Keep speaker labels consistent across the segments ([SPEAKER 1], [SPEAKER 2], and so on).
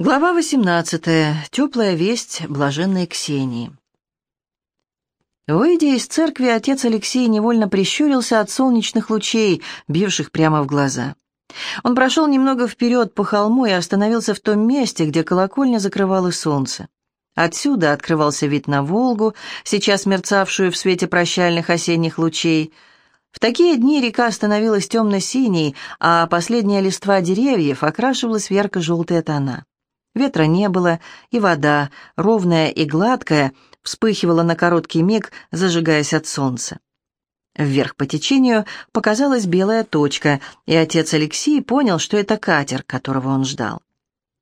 [SPEAKER 1] Глава 18. Теплая весть блаженной Ксении. Выйдя из церкви, отец Алексей невольно прищурился от солнечных лучей, бивших прямо в глаза. Он прошел немного вперед по холму и остановился в том месте, где колокольня закрывало солнце. Отсюда открывался вид на Волгу, сейчас мерцавшую в свете прощальных осенних лучей. В такие дни река становилась темно-синей, а последняя листва деревьев окрашивалась в ярко-желтые тона. Ветра не было, и вода, ровная и гладкая, вспыхивала на короткий миг, зажигаясь от солнца. Вверх по течению показалась белая точка, и отец Алексей понял, что это катер, которого он ждал.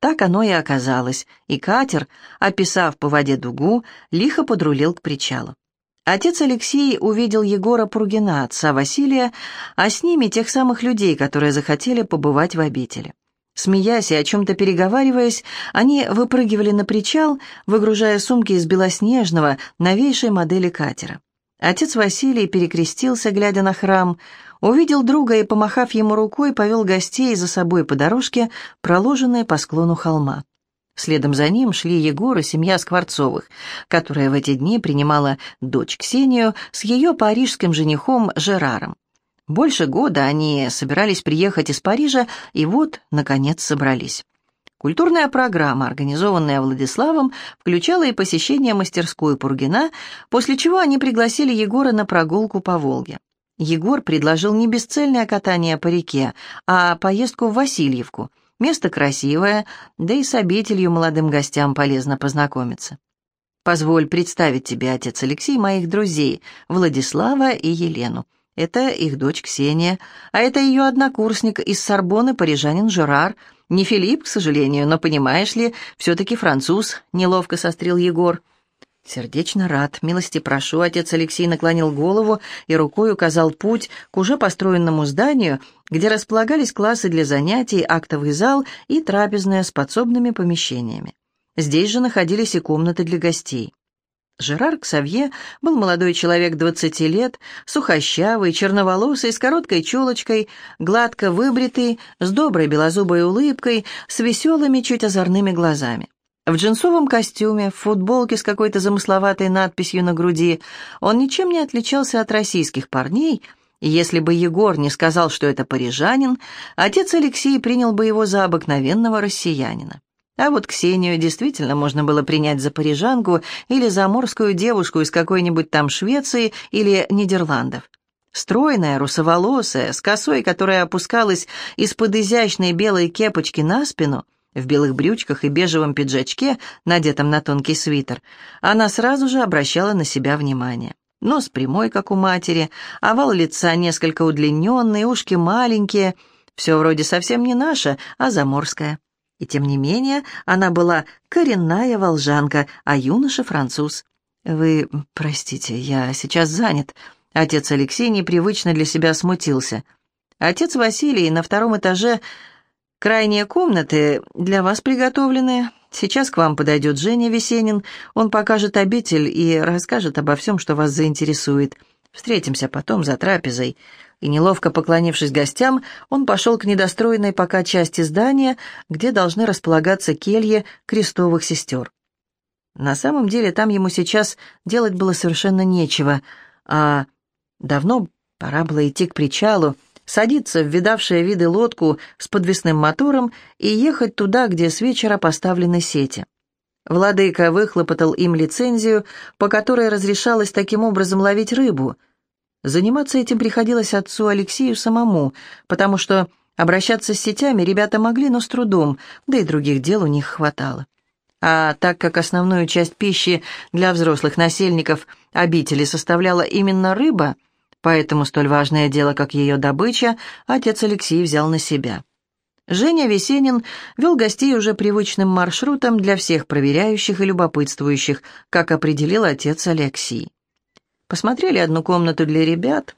[SPEAKER 1] Так оно и оказалось, и катер, описав по воде дугу, лихо подрулил к причалу. Отец Алексей увидел Егора Пургина, отца Василия, а с ними тех самых людей, которые захотели побывать в обители. Смеясь и о чем-то переговариваясь, они выпрыгивали на причал, выгружая сумки из белоснежного, новейшей модели катера. Отец Василий перекрестился, глядя на храм, увидел друга и, помахав ему рукой, повел гостей за собой по дорожке, проложенной по склону холма. Следом за ним шли Егор и семья Скворцовых, которая в эти дни принимала дочь Ксению с ее парижским женихом Жераром. Больше года они собирались приехать из Парижа, и вот, наконец, собрались. Культурная программа, организованная Владиславом, включала и посещение мастерской Пургина, после чего они пригласили Егора на прогулку по Волге. Егор предложил не бесцельное катание по реке, а поездку в Васильевку. Место красивое, да и с обителью молодым гостям полезно познакомиться. «Позволь представить тебе, отец Алексей, моих друзей, Владислава и Елену. Это их дочь Ксения, а это ее однокурсник из Сорбоны, парижанин Жерар. Не Филипп, к сожалению, но, понимаешь ли, все-таки француз», — неловко сострил Егор. «Сердечно рад, милости прошу», — отец Алексей наклонил голову и рукой указал путь к уже построенному зданию, где располагались классы для занятий, актовый зал и трапезная с подсобными помещениями. Здесь же находились и комнаты для гостей. Жерар Ксавье был молодой человек двадцати лет, сухощавый, черноволосый, с короткой челочкой, гладко выбритый, с доброй белозубой улыбкой, с веселыми, чуть озорными глазами. В джинсовом костюме, в футболке с какой-то замысловатой надписью на груди он ничем не отличался от российских парней, и если бы Егор не сказал, что это парижанин, отец Алексей принял бы его за обыкновенного россиянина. А вот Ксению действительно можно было принять за парижанку или за морскую девушку из какой-нибудь там Швеции или Нидерландов. Стройная, русоволосая, с косой, которая опускалась из-под изящной белой кепочки на спину, в белых брючках и бежевом пиджачке, надетом на тонкий свитер, она сразу же обращала на себя внимание. Нос прямой, как у матери, овал лица несколько удлиненный, ушки маленькие, все вроде совсем не наше, а заморское. И тем не менее она была коренная волжанка, а юноша француз. «Вы простите, я сейчас занят». Отец Алексей непривычно для себя смутился. «Отец Василий на втором этаже крайние комнаты для вас приготовлены. Сейчас к вам подойдет Женя Весенин. Он покажет обитель и расскажет обо всем, что вас заинтересует. Встретимся потом за трапезой и, неловко поклонившись гостям, он пошел к недостроенной пока части здания, где должны располагаться кельи крестовых сестер. На самом деле там ему сейчас делать было совершенно нечего, а давно пора было идти к причалу, садиться в видавшие виды лодку с подвесным мотором и ехать туда, где с вечера поставлены сети. Владыка выхлопотал им лицензию, по которой разрешалось таким образом ловить рыбу, Заниматься этим приходилось отцу Алексею самому, потому что обращаться с сетями ребята могли, но с трудом, да и других дел у них хватало. А так как основную часть пищи для взрослых насельников обители составляла именно рыба, поэтому столь важное дело, как ее добыча, отец Алексей взял на себя. Женя Весенин вел гостей уже привычным маршрутом для всех проверяющих и любопытствующих, как определил отец Алексей. Посмотрели одну комнату для ребят,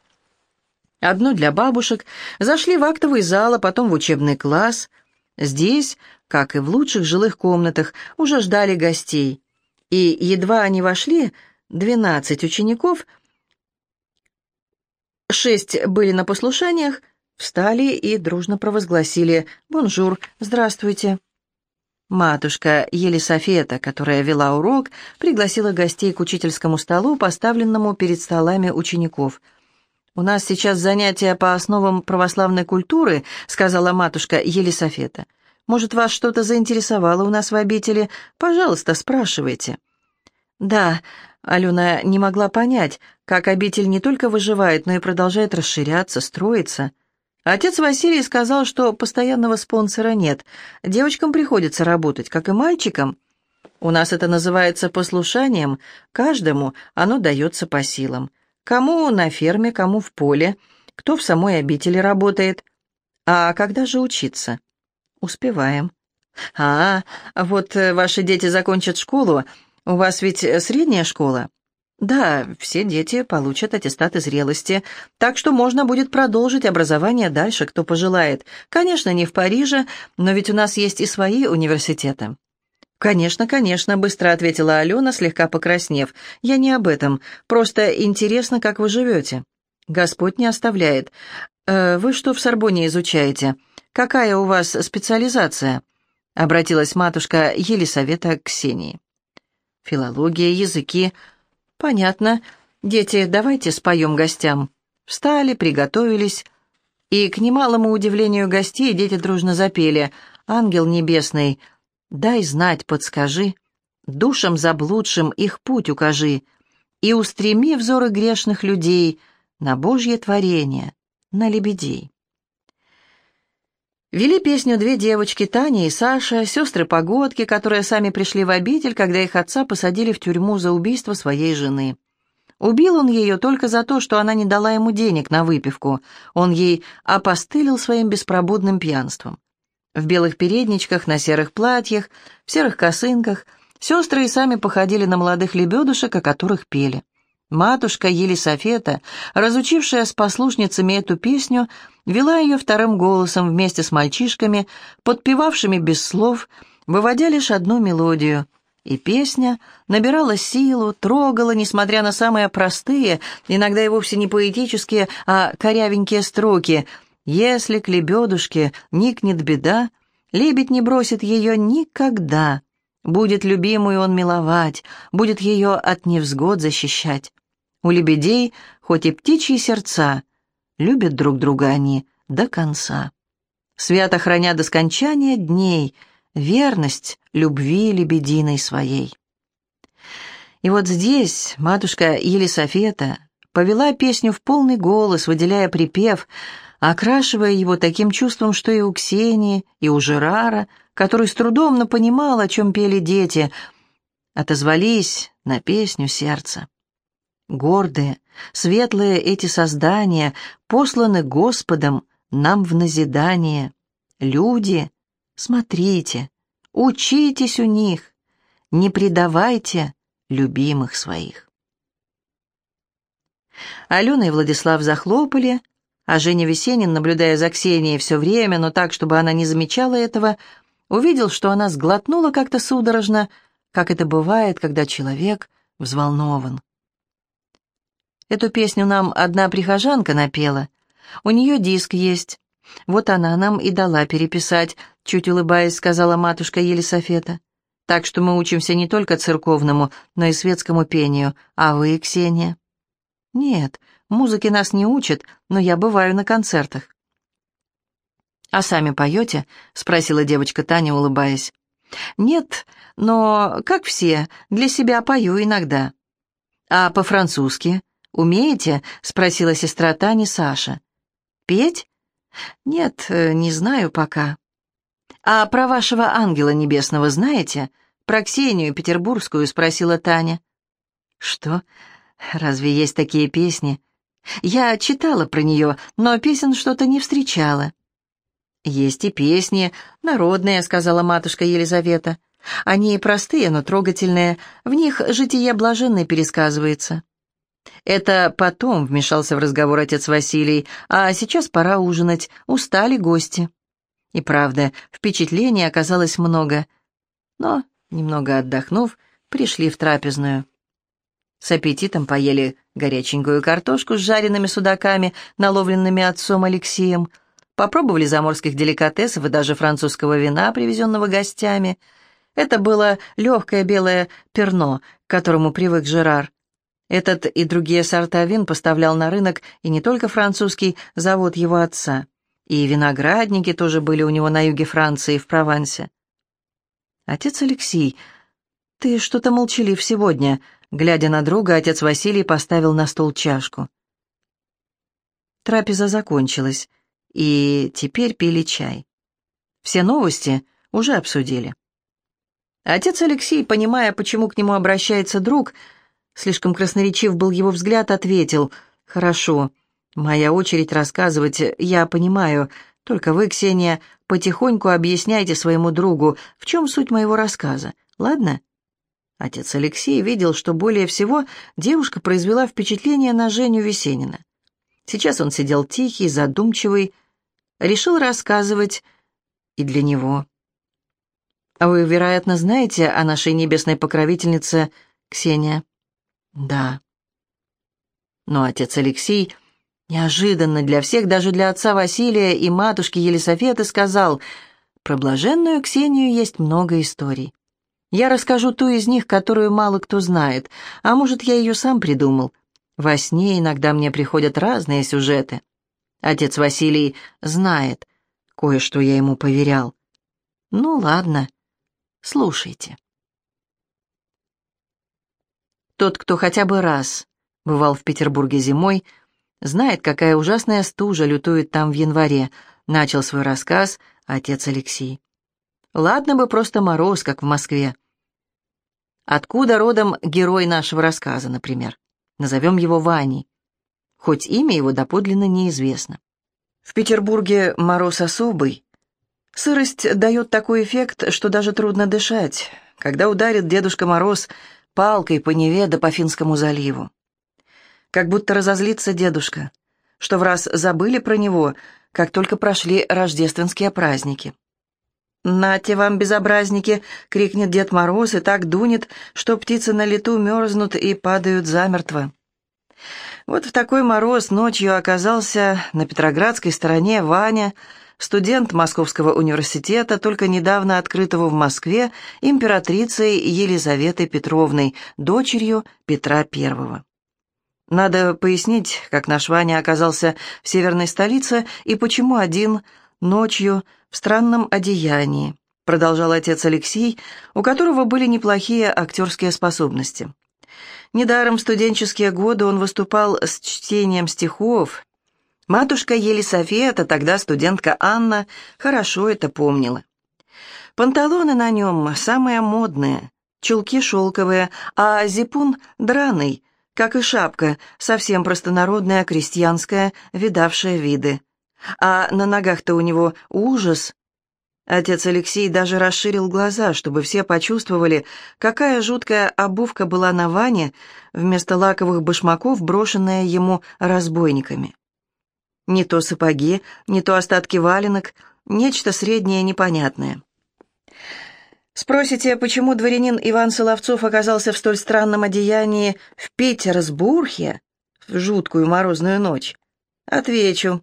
[SPEAKER 1] одну для бабушек, зашли в актовый зал, а потом в учебный класс. Здесь, как и в лучших жилых комнатах, уже ждали гостей. И едва они вошли, двенадцать учеников, шесть были на послушаниях, встали и дружно провозгласили «Bonjour, здравствуйте». Матушка Елисофета, которая вела урок, пригласила гостей к учительскому столу, поставленному перед столами учеников. «У нас сейчас занятия по основам православной культуры», — сказала матушка Елисофета. «Может, вас что-то заинтересовало у нас в обители? Пожалуйста, спрашивайте». «Да», — Алена не могла понять, как обитель не только выживает, но и продолжает расширяться, строиться. Отец Василий сказал, что постоянного спонсора нет. Девочкам приходится работать, как и мальчикам. У нас это называется послушанием. Каждому оно дается по силам. Кому на ферме, кому в поле, кто в самой обители работает. А когда же учиться? Успеваем. А, вот э, ваши дети закончат школу. У вас ведь средняя школа? Да, все дети получат аттестаты зрелости, так что можно будет продолжить образование дальше, кто пожелает. Конечно, не в Париже, но ведь у нас есть и свои университеты. «Конечно, конечно», — быстро ответила Алена, слегка покраснев. «Я не об этом. Просто интересно, как вы живете». «Господь не оставляет. Э, вы что в Сорбоне изучаете? Какая у вас специализация?» — обратилась матушка Елисавета к Ксении. «Филология, языки...» «Понятно. Дети, давайте споем гостям». Встали, приготовились, и, к немалому удивлению гостей, дети дружно запели «Ангел небесный, дай знать, подскажи, душам заблудшим их путь укажи, и устреми взоры грешных людей на Божье творение, на лебедей». Вели песню две девочки, Таня и Саша, сестры-погодки, которые сами пришли в обитель, когда их отца посадили в тюрьму за убийство своей жены. Убил он ее только за то, что она не дала ему денег на выпивку. Он ей опостылил своим беспробудным пьянством. В белых передничках, на серых платьях, в серых косынках сестры и сами походили на молодых лебедушек, о которых пели. Матушка Елисофета, разучившая с послушницами эту песню, вела ее вторым голосом вместе с мальчишками, подпевавшими без слов, выводя лишь одну мелодию. И песня набирала силу, трогала, несмотря на самые простые, иногда и вовсе не поэтические, а корявенькие строки. «Если к лебедушке никнет беда, лебедь не бросит ее никогда». Будет любимую он миловать, будет ее от невзгод защищать. У лебедей, хоть и птичьи сердца, любят друг друга они до конца. Свято храня до скончания дней верность любви лебединой своей. И вот здесь матушка Елисофета повела песню в полный голос, выделяя припев, окрашивая его таким чувством, что и у Ксении, и у Жерара, который с трудом, но понимал, о чем пели дети, отозвались на песню сердца. Гордые, светлые эти создания посланы Господом нам в назидание. Люди, смотрите, учитесь у них, не предавайте любимых своих. Алена и Владислав захлопали, а Женя Весенин, наблюдая за Ксенией все время, но так, чтобы она не замечала этого, увидел, что она сглотнула как-то судорожно, как это бывает, когда человек взволнован. Эту песню нам одна прихожанка напела. У нее диск есть. Вот она нам и дала переписать, чуть улыбаясь, сказала матушка Елисофета. Так что мы учимся не только церковному, но и светскому пению. А вы, Ксения? Нет, музыки нас не учат, но я бываю на концертах. «А сами поете?» — спросила девочка Таня, улыбаясь. «Нет, но, как все, для себя пою иногда». «А по-французски?» «Умеете?» — спросила сестра Тани Саша. «Петь?» «Нет, э, не знаю пока». «А про вашего ангела небесного знаете?» «Про Ксению Петербургскую?» — спросила Таня. «Что? Разве есть такие песни?» «Я читала про нее, но песен что-то не встречала». «Есть и песни, народные», — сказала матушка Елизавета. «Они простые, но трогательные, в них житие блаженное пересказывается». «Это потом», — вмешался в разговор отец Василий, «а сейчас пора ужинать, устали гости». И правда, впечатлений оказалось много, но, немного отдохнув, пришли в трапезную. С аппетитом поели горяченькую картошку с жареными судаками, наловленными отцом Алексеем, попробовали заморских деликатесов и даже французского вина, привезенного гостями. Это было легкое белое перно, к которому привык Жерар. Этот и другие сорта вин поставлял на рынок и не только французский завод его отца. И виноградники тоже были у него на юге Франции, в Провансе. «Отец Алексей, ты что-то молчалив сегодня», Глядя на друга, отец Василий поставил на стол чашку. Трапеза закончилась, и теперь пили чай. Все новости уже обсудили. Отец Алексей, понимая, почему к нему обращается друг, слишком красноречив был его взгляд, ответил, «Хорошо, моя очередь рассказывать, я понимаю, только вы, Ксения, потихоньку объясняйте своему другу, в чем суть моего рассказа, ладно?» Отец Алексей видел, что более всего девушка произвела впечатление на Женю Весенина. Сейчас он сидел тихий, задумчивый, решил рассказывать и для него. «А вы, вероятно, знаете о нашей небесной покровительнице Ксения?» «Да». Но отец Алексей неожиданно для всех, даже для отца Василия и матушки Елисаветы, сказал, «Про блаженную Ксению есть много историй. Я расскажу ту из них, которую мало кто знает, а может, я ее сам придумал. Во сне иногда мне приходят разные сюжеты. Отец Василий знает, кое-что я ему поверял. Ну, ладно, слушайте. Тот, кто хотя бы раз бывал в Петербурге зимой, знает, какая ужасная стужа лютует там в январе, начал свой рассказ отец Алексей. Ладно бы просто мороз, как в Москве. Откуда родом герой нашего рассказа, например? Назовем его Ваней. Хоть имя его доподлинно неизвестно. В Петербурге мороз особый. Сырость дает такой эффект, что даже трудно дышать, когда ударит Дедушка Мороз палкой по Неве да по Финскому заливу. Как будто разозлится дедушка, что в раз забыли про него, как только прошли рождественские праздники. «Нате вам, безобразники!» — крикнет Дед Мороз и так дунет, что птицы на лету мерзнут и падают замертво. Вот в такой мороз ночью оказался на Петроградской стороне Ваня, студент Московского университета, только недавно открытого в Москве императрицей Елизаветой Петровной, дочерью Петра I. Надо пояснить, как наш Ваня оказался в северной столице и почему один ночью в странном одеянии, продолжал отец Алексей, у которого были неплохие актерские способности. Недаром в студенческие годы он выступал с чтением стихов. Матушка Елисавета, тогда студентка Анна, хорошо это помнила. Панталоны на нем самые модные, чулки шелковые, а зипун драный, как и шапка, совсем простонародная, крестьянская, видавшая виды. А на ногах-то у него ужас. Отец Алексей даже расширил глаза, чтобы все почувствовали, какая жуткая обувка была на Ване вместо лаковых башмаков, брошенная ему разбойниками. Не то сапоги, не то остатки валенок, нечто среднее непонятное. Спросите, почему дворянин Иван Соловцов оказался в столь странном одеянии в Петербурге в жуткую морозную ночь? Отвечу.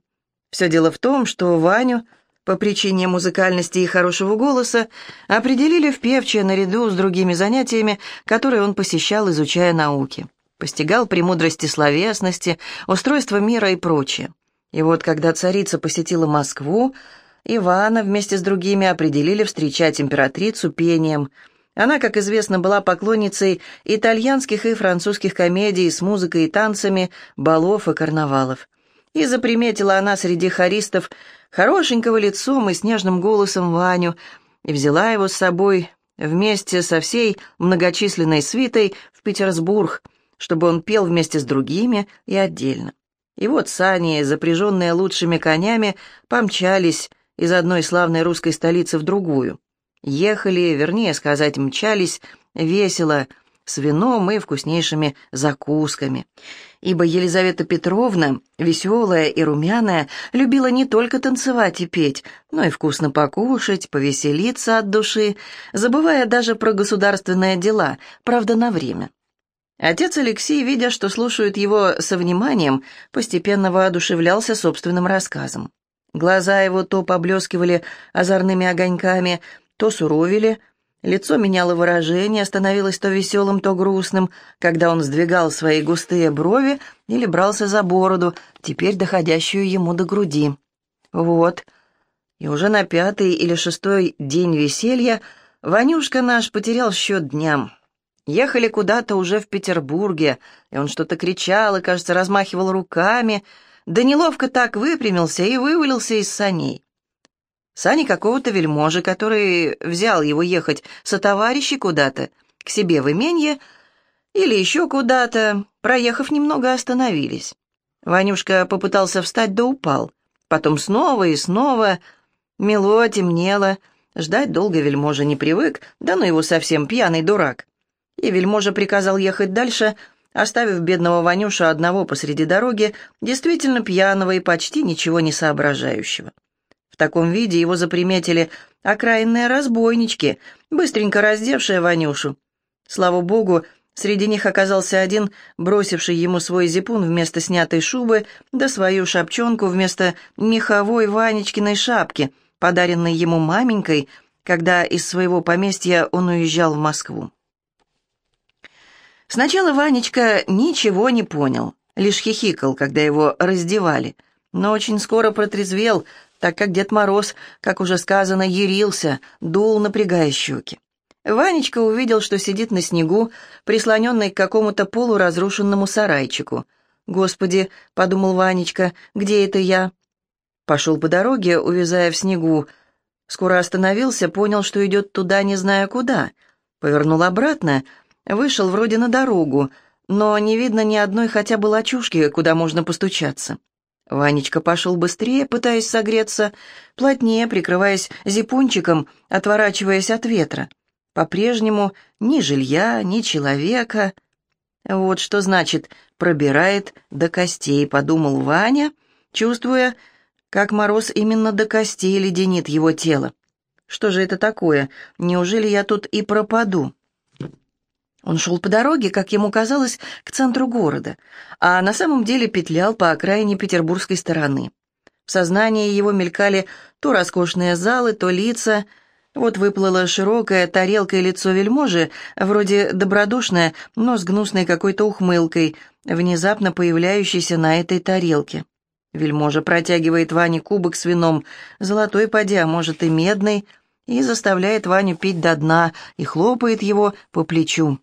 [SPEAKER 1] Все дело в том, что Ваню, по причине музыкальности и хорошего голоса, определили в певчее наряду с другими занятиями, которые он посещал, изучая науки. Постигал премудрости словесности, устройство мира и прочее. И вот, когда царица посетила Москву, Ивана вместе с другими определили встречать императрицу пением. Она, как известно, была поклонницей итальянских и французских комедий с музыкой и танцами, балов и карнавалов. И заприметила она среди хористов хорошенького лицом и снежным голосом Ваню, и взяла его с собой вместе со всей многочисленной свитой в Петербург, чтобы он пел вместе с другими и отдельно. И вот сани, запряженные лучшими конями, помчались из одной славной русской столицы в другую. Ехали, вернее сказать, мчались, весело, с вином и вкуснейшими закусками. Ибо Елизавета Петровна, веселая и румяная, любила не только танцевать и петь, но и вкусно покушать, повеселиться от души, забывая даже про государственные дела, правда, на время. Отец Алексей, видя, что слушают его со вниманием, постепенно воодушевлялся собственным рассказом. Глаза его то поблескивали озорными огоньками, то суровили, лицо меняло выражение, становилось то веселым, то грустным, когда он сдвигал свои густые брови или брался за бороду, теперь доходящую ему до груди. Вот. И уже на пятый или шестой день веселья Ванюшка наш потерял счет дням. Ехали куда-то уже в Петербурге, и он что-то кричал и, кажется, размахивал руками, да неловко так выпрямился и вывалился из саней. Сани какого-то вельможи, который взял его ехать со товарищей куда-то, к себе в именье или еще куда-то, проехав немного, остановились. Ванюшка попытался встать, да упал. Потом снова и снова. Мело, темнело. Ждать долго вельможа не привык, да ну его совсем пьяный дурак. И вельможа приказал ехать дальше, оставив бедного Ванюшу одного посреди дороги, действительно пьяного и почти ничего не соображающего. В таком виде его заприметили окраинные разбойнички, быстренько раздевшие Ванюшу. Слава богу, среди них оказался один, бросивший ему свой зипун вместо снятой шубы, да свою шапчонку вместо меховой Ванечкиной шапки, подаренной ему маменькой, когда из своего поместья он уезжал в Москву. Сначала Ванечка ничего не понял, лишь хихикал, когда его раздевали, но очень скоро протрезвел, так как Дед Мороз, как уже сказано, ярился, дул, напрягая щеки. Ванечка увидел, что сидит на снегу, прислоненный к какому-то полуразрушенному сарайчику. «Господи», — подумал Ванечка, — «где это я?» Пошел по дороге, увязая в снегу. Скоро остановился, понял, что идет туда, не зная куда. Повернул обратно — Вышел вроде на дорогу, но не видно ни одной хотя бы лачушки, куда можно постучаться. Ванечка пошел быстрее, пытаясь согреться, плотнее, прикрываясь зипунчиком, отворачиваясь от ветра. По-прежнему ни жилья, ни человека. Вот что значит «пробирает до костей», — подумал Ваня, чувствуя, как мороз именно до костей леденит его тело. Что же это такое? Неужели я тут и пропаду? Он шел по дороге, как ему казалось, к центру города, а на самом деле петлял по окраине петербургской стороны. В сознании его мелькали то роскошные залы, то лица. Вот выплыло широкое тарелкой лицо вельможи, вроде добродушное, но с гнусной какой-то ухмылкой, внезапно появляющейся на этой тарелке. Вельможа протягивает Ване кубок с вином, золотой поди, а может и медный, и заставляет Ваню пить до дна и хлопает его по плечу.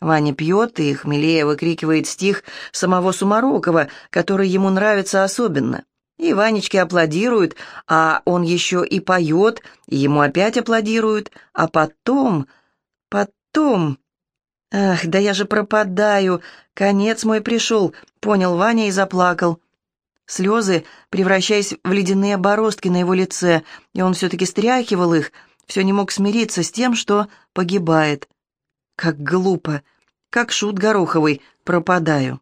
[SPEAKER 1] Ваня пьет и хмелея выкрикивает стих самого Сумарокова, который ему нравится особенно. И Ванечке аплодируют, а он еще и поет, и ему опять аплодируют, а потом, потом... «Ах, да я же пропадаю! Конец мой пришел!» — понял Ваня и заплакал. Слезы, превращаясь в ледяные бороздки на его лице, и он все-таки стряхивал их, все не мог смириться с тем, что погибает. Как глупо, как шут Гороховый, пропадаю.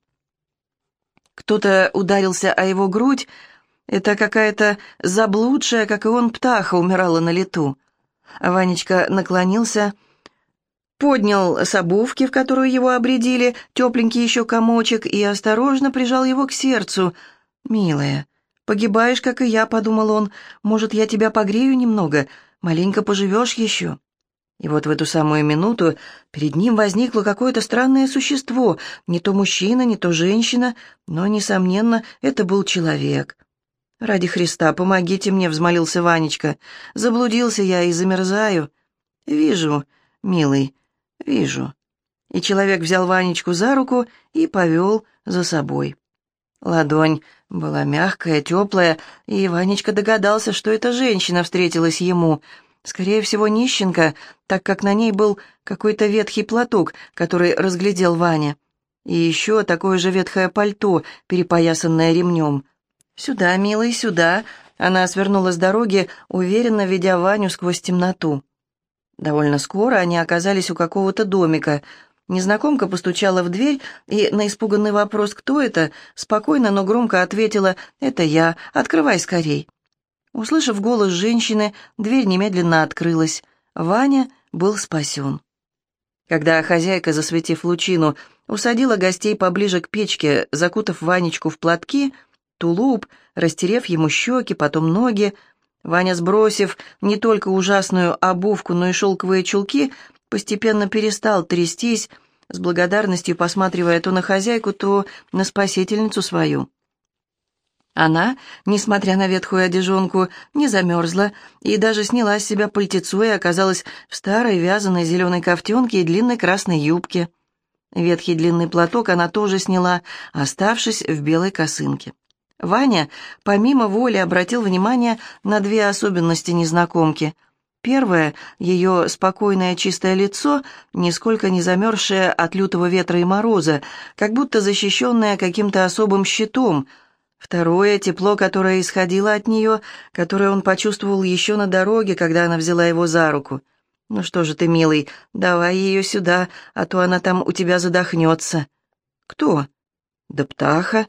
[SPEAKER 1] Кто-то ударился о его грудь, это какая-то заблудшая, как и он, птаха умирала на лету. Ванечка наклонился, поднял с обувки, в которую его обредили, тепленький еще комочек, и осторожно прижал его к сердцу. «Милая, погибаешь, как и я», — подумал он, — «может, я тебя погрею немного, маленько поживешь еще». И вот в эту самую минуту перед ним возникло какое-то странное существо, не то мужчина, не то женщина, но, несомненно, это был человек. «Ради Христа, помогите мне», — взмолился Ванечка. «Заблудился я и замерзаю». «Вижу, милый, вижу». И человек взял Ванечку за руку и повел за собой. Ладонь была мягкая, теплая, и Ванечка догадался, что эта женщина встретилась ему — Скорее всего, нищенка, так как на ней был какой-то ветхий платок, который разглядел Ваня. И еще такое же ветхое пальто, перепоясанное ремнем. «Сюда, милый, сюда!» Она свернула с дороги, уверенно ведя Ваню сквозь темноту. Довольно скоро они оказались у какого-то домика. Незнакомка постучала в дверь и на испуганный вопрос «Кто это?» спокойно, но громко ответила «Это я, открывай скорей». Услышав голос женщины, дверь немедленно открылась. Ваня был спасен. Когда хозяйка, засветив лучину, усадила гостей поближе к печке, закутав Ванечку в платки, тулуп, растерев ему щеки, потом ноги. Ваня, сбросив не только ужасную обувку, но и шелковые чулки, постепенно перестал трястись, с благодарностью посматривая то на хозяйку, то на спасительницу свою. Она, несмотря на ветхую одежонку, не замерзла и даже сняла с себя пальтецо и оказалась в старой вязаной зеленой кофтенке и длинной красной юбке. Ветхий длинный платок она тоже сняла, оставшись в белой косынке. Ваня, помимо воли, обратил внимание на две особенности незнакомки. Первое — ее спокойное чистое лицо, нисколько не замерзшее от лютого ветра и мороза, как будто защищенное каким-то особым щитом — Второе — тепло, которое исходило от нее, которое он почувствовал еще на дороге, когда она взяла его за руку. «Ну что же ты, милый, давай ее сюда, а то она там у тебя задохнется». «Кто?» «Да птаха».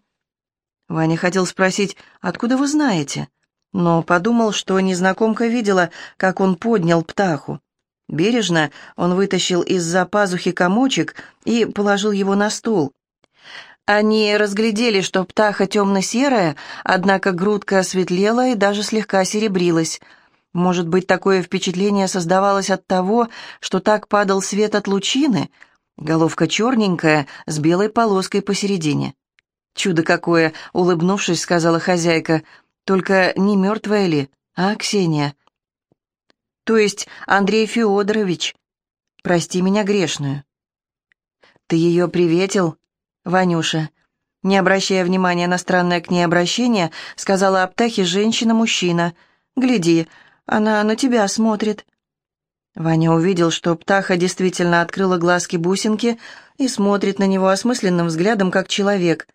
[SPEAKER 1] Ваня хотел спросить, откуда вы знаете, но подумал, что незнакомка видела, как он поднял птаху. Бережно он вытащил из-за пазухи комочек и положил его на стол. Они разглядели, что птаха темно-серая, однако грудка осветлела и даже слегка серебрилась. Может быть, такое впечатление создавалось от того, что так падал свет от лучины? Головка черненькая, с белой полоской посередине. «Чудо какое!» — улыбнувшись, сказала хозяйка. «Только не мертвая ли, а, Ксения?» «То есть Андрей Федорович? Прости меня грешную». «Ты ее приветил?» «Ванюша». Не обращая внимания на странное к ней обращение, сказала Аптахе женщина-мужчина. «Гляди, она на тебя смотрит». Ваня увидел, что Птаха действительно открыла глазки-бусинки и смотрит на него осмысленным взглядом, как человек.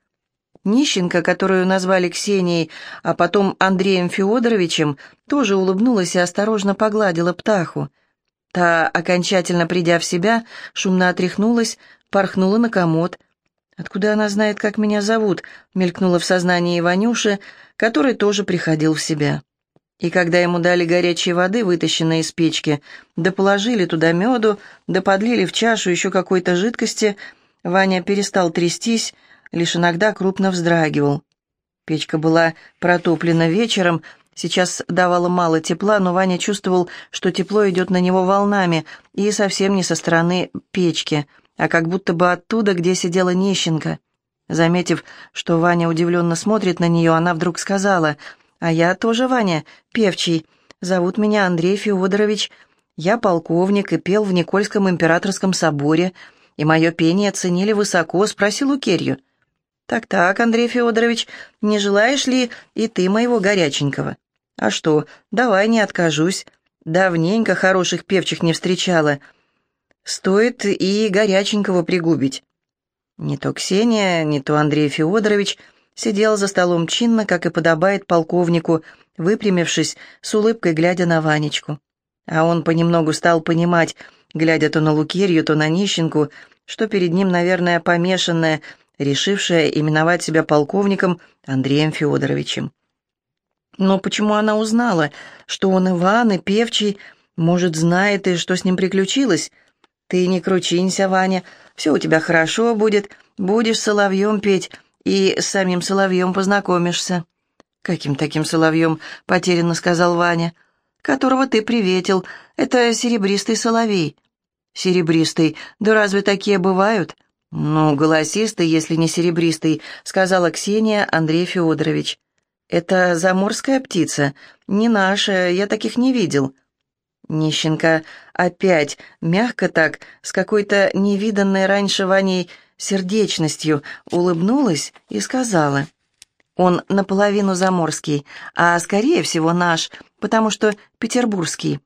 [SPEAKER 1] Нищенка, которую назвали Ксенией, а потом Андреем Федоровичем, тоже улыбнулась и осторожно погладила Птаху. Та, окончательно придя в себя, шумно отряхнулась, порхнула на комод — «Откуда она знает, как меня зовут?» — мелькнуло в сознании Иванюши, который тоже приходил в себя. И когда ему дали горячей воды, вытащенной из печки, да положили туда меду, да подлили в чашу еще какой-то жидкости, Ваня перестал трястись, лишь иногда крупно вздрагивал. Печка была протоплена вечером, сейчас давала мало тепла, но Ваня чувствовал, что тепло идет на него волнами, и совсем не со стороны печки — а как будто бы оттуда, где сидела нищенка. Заметив, что Ваня удивленно смотрит на нее, она вдруг сказала, «А я тоже Ваня, певчий. Зовут меня Андрей Феодорович. Я полковник и пел в Никольском императорском соборе, и мое пение оценили высоко, спросил у Керью. «Так-так, Андрей Федорович, не желаешь ли и ты моего горяченького?» «А что, давай не откажусь. Давненько хороших певчих не встречала». Стоит и горяченького пригубить. Не то Ксения, не то Андрей Федорович сидел за столом чинно, как и подобает полковнику, выпрямившись, с улыбкой глядя на Ванечку. А он понемногу стал понимать, глядя то на Лукерью, то на нищенку, что перед ним, наверное, помешанная, решившая именовать себя полковником Андреем Федоровичем. Но почему она узнала, что он Иван и Певчий, может, знает и что с ним приключилось? Ты не кручинься, Ваня, все у тебя хорошо будет, будешь соловьем петь и с самим соловьем познакомишься». «Каким таким соловьем?» — потерянно сказал Ваня. «Которого ты приветил. Это серебристый соловей». «Серебристый? Да разве такие бывают?» «Ну, голосистый, если не серебристый», — сказала Ксения Андрей Федорович. «Это заморская птица. Не наша, я таких не видел». Нищенка опять, мягко так, с какой-то невиданной раньше Ваней сердечностью, улыбнулась и сказала. «Он наполовину заморский, а скорее всего наш, потому что петербургский,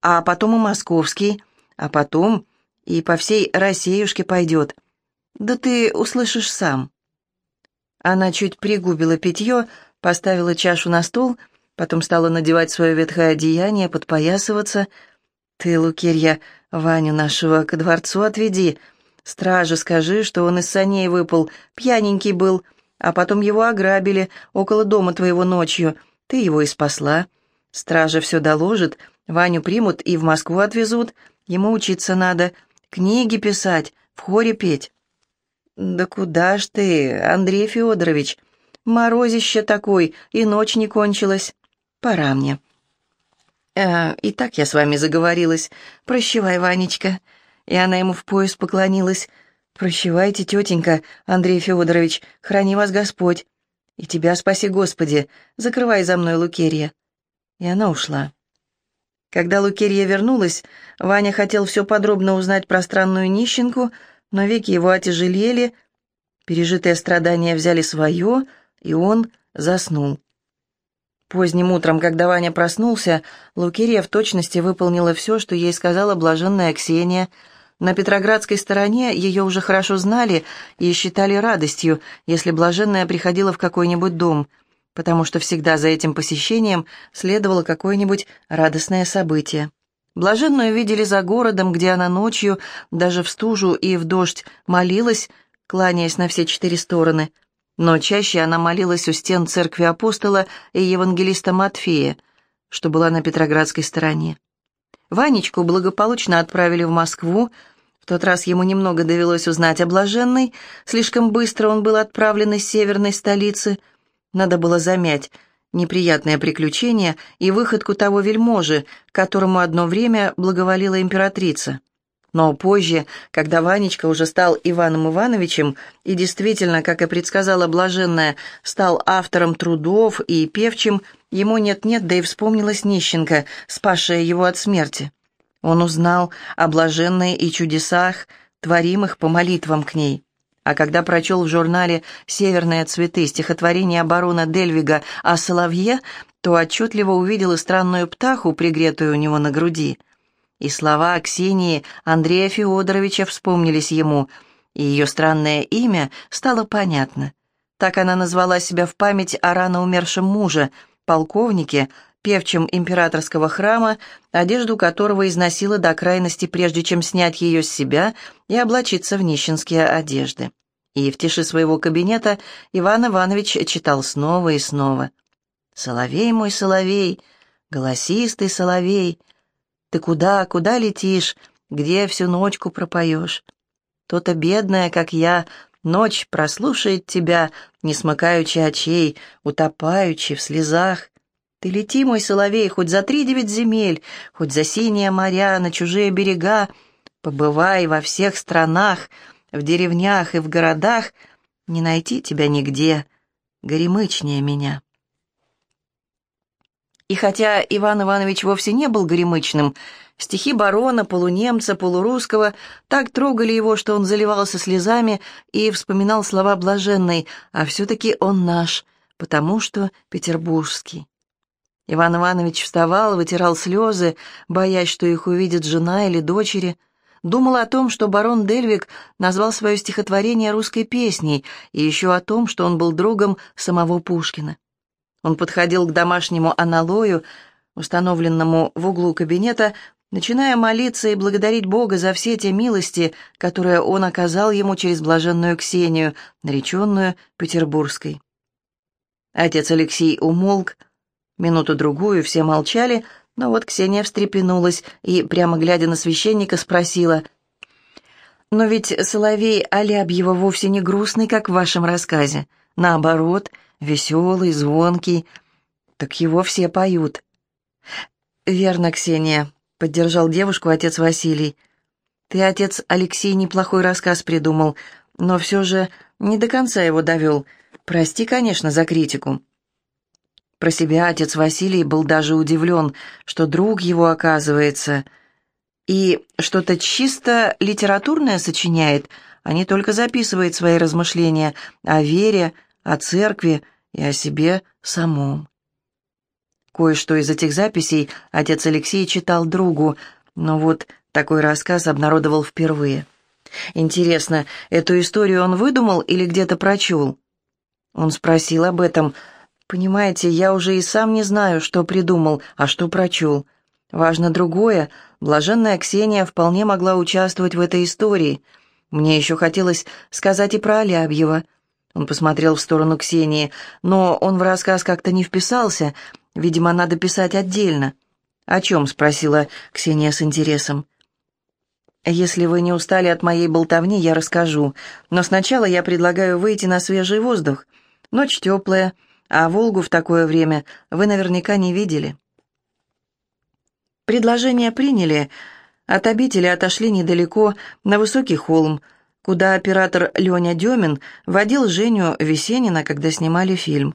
[SPEAKER 1] а потом и московский, а потом и по всей Россиюшке пойдет. Да ты услышишь сам». Она чуть пригубила питье, поставила чашу на стол — Потом стала надевать свое ветхое одеяние, подпоясываться. «Ты, Лукерья, Ваню нашего к дворцу отведи. Страже скажи, что он из саней выпал, пьяненький был, а потом его ограбили около дома твоего ночью. Ты его и спасла. Стража все доложит, Ваню примут и в Москву отвезут. Ему учиться надо, книги писать, в хоре петь». «Да куда ж ты, Андрей Федорович? Морозище такой, и ночь не кончилась. Пора мне». «Э, «И так я с вами заговорилась. Прощавай, Ванечка». И она ему в пояс поклонилась. «Прощавайте, тетенька, Андрей Федорович, храни вас Господь. И тебя спаси, Господи, закрывай за мной Лукерья». И она ушла. Когда Лукерья вернулась, Ваня хотел все подробно узнать про странную нищенку, но веки его отяжелели, пережитые страдания взяли свое, и он заснул. Поздним утром, когда Ваня проснулся, Лукерья в точности выполнила все, что ей сказала блаженная Ксения. На Петроградской стороне ее уже хорошо знали и считали радостью, если блаженная приходила в какой-нибудь дом, потому что всегда за этим посещением следовало какое-нибудь радостное событие. Блаженную видели за городом, где она ночью, даже в стужу и в дождь, молилась, кланяясь на все четыре стороны – но чаще она молилась у стен церкви апостола и евангелиста Матфея, что была на Петроградской стороне. Ванечку благополучно отправили в Москву. В тот раз ему немного довелось узнать о блаженной. Слишком быстро он был отправлен из северной столицы. Надо было замять неприятное приключение и выходку того вельможи, которому одно время благоволила императрица. Но позже, когда Ванечка уже стал Иваном Ивановичем и действительно, как и предсказала Блаженная, стал автором трудов и певчим, ему нет-нет, да и вспомнилась нищенка, спасшая его от смерти. Он узнал о Блаженной и чудесах, творимых по молитвам к ней. А когда прочел в журнале «Северные цветы» стихотворение барона Дельвига о соловье, то отчетливо увидел и странную птаху, пригретую у него на груди – и слова Ксении Андрея Федоровича вспомнились ему, и ее странное имя стало понятно. Так она назвала себя в память о рано умершем муже, полковнике, певчем императорского храма, одежду которого износила до крайности, прежде чем снять ее с себя и облачиться в нищенские одежды. И в тиши своего кабинета Иван Иванович читал снова и снова. «Соловей мой, соловей, голосистый соловей, ты куда, куда летишь? Где всю ночку пропоешь? То-то бедная, как я, ночь прослушает тебя, не смыкаючи очей, утопаючи в слезах. Ты лети, мой соловей, хоть за три девять земель, хоть за синие моря, на чужие берега, побывай во всех странах, в деревнях и в городах, не найти тебя нигде, горемычнее меня. И хотя Иван Иванович вовсе не был горемычным, стихи барона, полунемца, полурусского так трогали его, что он заливался слезами и вспоминал слова блаженной, а все-таки он наш, потому что петербургский. Иван Иванович вставал, вытирал слезы, боясь, что их увидит жена или дочери, думал о том, что барон Дельвик назвал свое стихотворение русской песней, и еще о том, что он был другом самого Пушкина. Он подходил к домашнему аналою, установленному в углу кабинета, начиная молиться и благодарить Бога за все те милости, которые он оказал ему через блаженную Ксению, нареченную Петербургской. Отец Алексей умолк. Минуту-другую все молчали, но вот Ксения встрепенулась и, прямо глядя на священника, спросила, «Но ведь Соловей Алябьева вовсе не грустный, как в вашем рассказе. Наоборот, — веселый, звонкий. Так его все поют. «Верно, Ксения», — поддержал девушку отец Василий. «Ты, отец Алексей, неплохой рассказ придумал, но все же не до конца его довел. Прости, конечно, за критику». Про себя отец Василий был даже удивлен, что друг его, оказывается, и что-то чисто литературное сочиняет, а не только записывает свои размышления о вере, о церкви и о себе самом. Кое-что из этих записей отец Алексей читал другу, но вот такой рассказ обнародовал впервые. Интересно, эту историю он выдумал или где-то прочел? Он спросил об этом. «Понимаете, я уже и сам не знаю, что придумал, а что прочел. Важно другое. Блаженная Ксения вполне могла участвовать в этой истории. Мне еще хотелось сказать и про Алябьева». Он посмотрел в сторону Ксении, но он в рассказ как-то не вписался. Видимо, надо писать отдельно. «О чем?» — спросила Ксения с интересом. «Если вы не устали от моей болтовни, я расскажу. Но сначала я предлагаю выйти на свежий воздух. Ночь теплая, а Волгу в такое время вы наверняка не видели. Предложение приняли, от обители отошли недалеко, на высокий холм, куда оператор Леня Демин водил Женю Весенина, когда снимали фильм.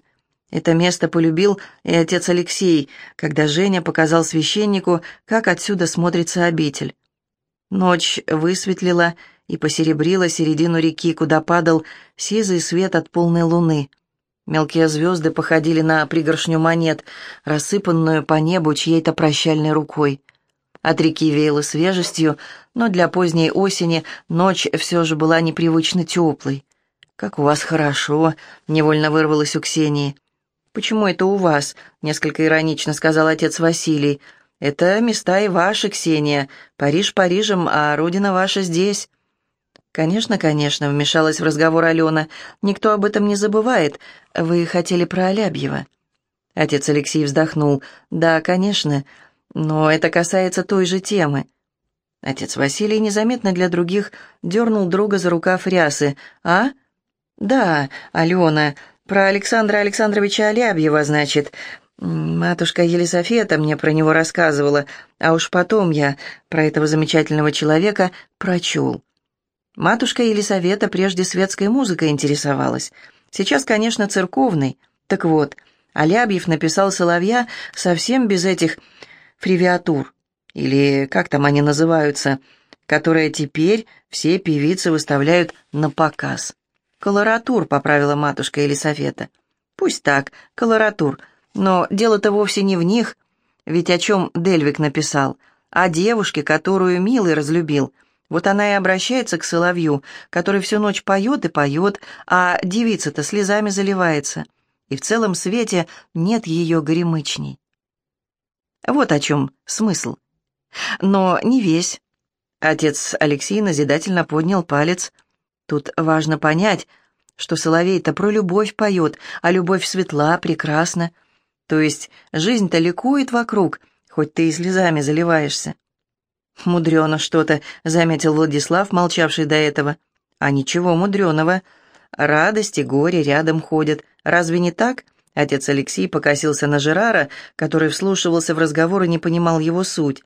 [SPEAKER 1] Это место полюбил и отец Алексей, когда Женя показал священнику, как отсюда смотрится обитель. Ночь высветлила и посеребрила середину реки, куда падал сизый свет от полной луны. Мелкие звезды походили на пригоршню монет, рассыпанную по небу чьей-то прощальной рукой. От реки веяло свежестью, но для поздней осени ночь все же была непривычно теплой. «Как у вас хорошо!» — невольно вырвалось у Ксении. «Почему это у вас?» — несколько иронично сказал отец Василий. «Это места и ваши, Ксения. Париж Парижем, а родина ваша здесь». «Конечно, конечно», — вмешалась в разговор Алена. «Никто об этом не забывает. Вы хотели про Алябьева». Отец Алексей вздохнул. «Да, конечно, но это касается той же темы». Отец Василий незаметно для других дернул друга за рукав рясы. «А? Да, Алена, про Александра Александровича Алябьева, значит. Матушка Елисофета мне про него рассказывала, а уж потом я про этого замечательного человека прочел». Матушка Елисавета прежде светской музыкой интересовалась. Сейчас, конечно, церковной. Так вот, Алябьев написал «Соловья» совсем без этих фривиатур, или как там они называются, которые теперь все певицы выставляют на показ. «Колоратур», — поправила матушка Елисавета. «Пусть так, колоратур, но дело-то вовсе не в них, ведь о чем Дельвик написал, о девушке, которую милый разлюбил, вот она и обращается к соловью, который всю ночь поет и поет, а девица-то слезами заливается. И в целом свете нет ее горемычней. Вот о чем смысл. Но не весь. Отец Алексей назидательно поднял палец. Тут важно понять, что соловей-то про любовь поет, а любовь светла, прекрасна. То есть жизнь-то ликует вокруг, хоть ты и слезами заливаешься. «Мудрено что-то», — заметил Владислав, молчавший до этого. «А ничего мудреного. Радость и горе рядом ходят. Разве не так?» Отец Алексей покосился на Жерара, который вслушивался в разговор и не понимал его суть.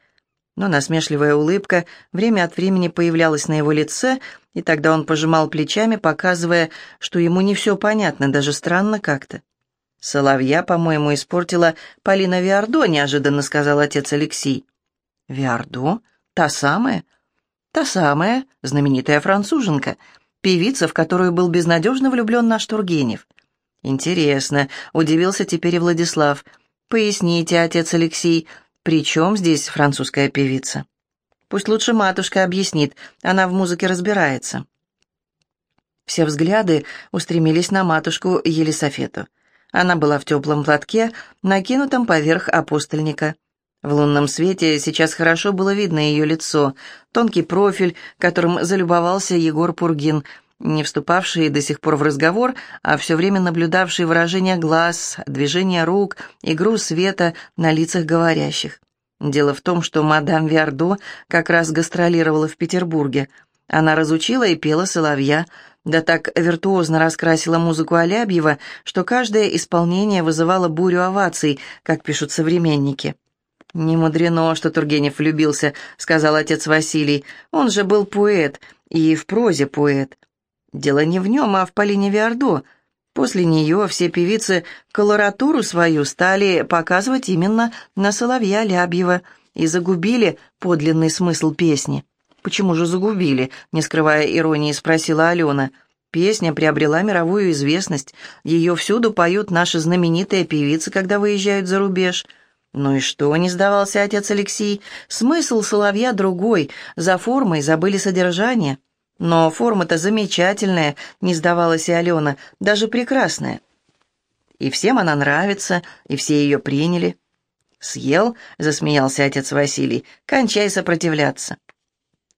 [SPEAKER 1] Но насмешливая улыбка время от времени появлялась на его лице, и тогда он пожимал плечами, показывая, что ему не все понятно, даже странно как-то. «Соловья, по-моему, испортила Полина Виардо», — неожиданно сказал отец Алексей. «Виардо?» Та самая? Та самая, знаменитая француженка, певица, в которую был безнадежно влюблен наш Тургенев. Интересно, удивился теперь Владислав. Поясните, отец Алексей, при чем здесь французская певица? Пусть лучше матушка объяснит, она в музыке разбирается. Все взгляды устремились на матушку Елисофету. Она была в теплом платке, накинутом поверх апостольника. В лунном свете сейчас хорошо было видно ее лицо, тонкий профиль, которым залюбовался Егор Пургин, не вступавший до сих пор в разговор, а все время наблюдавший выражение глаз, движение рук, игру света на лицах говорящих. Дело в том, что мадам Виардо как раз гастролировала в Петербурге. Она разучила и пела соловья, да так виртуозно раскрасила музыку Алябьева, что каждое исполнение вызывало бурю оваций, как пишут современники. «Не мудрено, что Тургенев влюбился», — сказал отец Василий. «Он же был поэт, и в прозе поэт. Дело не в нем, а в Полине Виардо. После нее все певицы колоратуру свою стали показывать именно на Соловья Лябьева и загубили подлинный смысл песни». «Почему же загубили?» — не скрывая иронии, спросила Алена. «Песня приобрела мировую известность. Ее всюду поют наши знаменитые певицы, когда выезжают за рубеж». «Ну и что?» — не сдавался отец Алексей. «Смысл соловья другой, за формой забыли содержание». «Но форма-то замечательная», — не сдавалась и Алена, — «даже прекрасная». «И всем она нравится, и все ее приняли». «Съел?» — засмеялся отец Василий. «Кончай сопротивляться».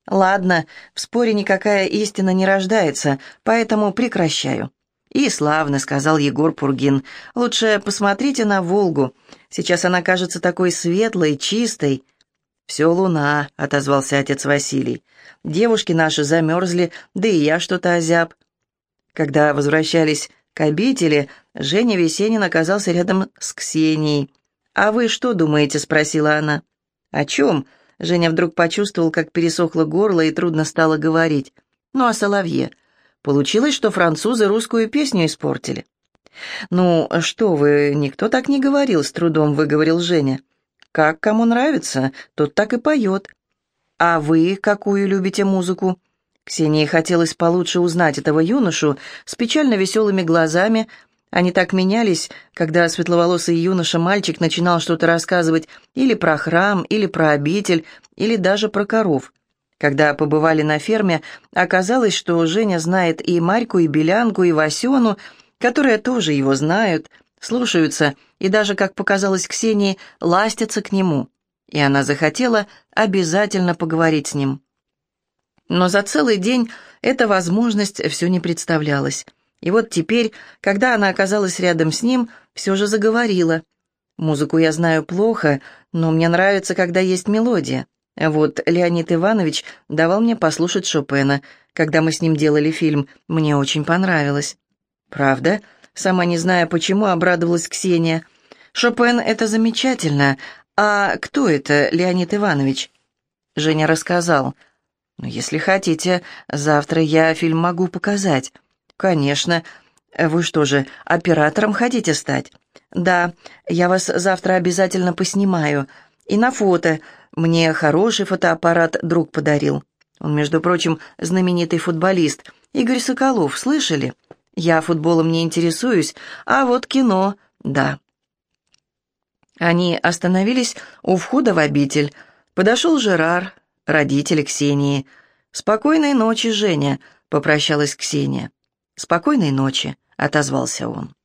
[SPEAKER 1] «Ладно, в споре никакая истина не рождается, поэтому прекращаю». «И славно», — сказал Егор Пургин. «Лучше посмотрите на Волгу. Сейчас она кажется такой светлой, чистой». «Все луна», — отозвался отец Василий. «Девушки наши замерзли, да и я что-то озяб». Когда возвращались к обители Женя Весенин оказался рядом с Ксенией. «А вы что думаете?» — спросила она. «О чем?» Женя вдруг почувствовал, как пересохло горло и трудно стало говорить. «Ну, о соловье. Получилось, что французы русскую песню испортили». «Ну, что вы, никто так не говорил», — с трудом выговорил Женя. «Как кому нравится, тот так и поет». «А вы какую любите музыку?» Ксении хотелось получше узнать этого юношу с печально веселыми глазами. Они так менялись, когда светловолосый юноша-мальчик начинал что-то рассказывать или про храм, или про обитель, или даже про коров. Когда побывали на ферме, оказалось, что Женя знает и Марьку, и Белянку, и Васену, которые тоже его знают, слушаются и даже, как показалось Ксении, ластятся к нему. И она захотела обязательно поговорить с ним. Но за целый день эта возможность все не представлялась. И вот теперь, когда она оказалась рядом с ним, все же заговорила. «Музыку я знаю плохо, но мне нравится, когда есть мелодия. Вот Леонид Иванович давал мне послушать Шопена, когда мы с ним делали фильм. Мне очень понравилось». «Правда?» Сама не зная почему, обрадовалась Ксения. «Шопен — это замечательно. А кто это, Леонид Иванович?» Женя рассказал. «Ну, если хотите, завтра я фильм могу показать». «Конечно. Вы что же, оператором хотите стать?» «Да, я вас завтра обязательно поснимаю. И на фото. Мне хороший фотоаппарат друг подарил. Он, между прочим, знаменитый футболист. Игорь Соколов, слышали?» Я футболом не интересуюсь, а вот кино, да. Они остановились у входа в обитель. Подошел Жерар, родитель Ксении. «Спокойной ночи, Женя», — попрощалась Ксения. «Спокойной ночи», — отозвался он.